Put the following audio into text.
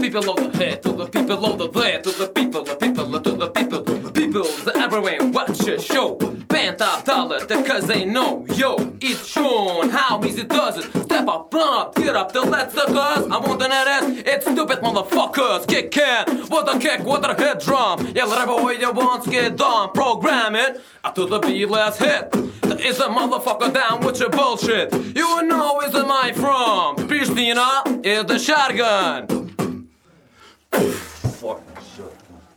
people of the head, to the people of the there, to the people, the people, to the people, people, the everywhere watch a show. Band up dollar, because they know, yo, it's shown how easy does it. Step up, bump, get up, the let's the cuz. I want an ass, it's stupid motherfuckers. Kick in, what a kick, what a head drum. Yeah, boy, you want get done, program it. Up to the beat, let's hit. Is a motherfucker down with your bullshit. You know, is am I from? Pristina is the shotgun. しようって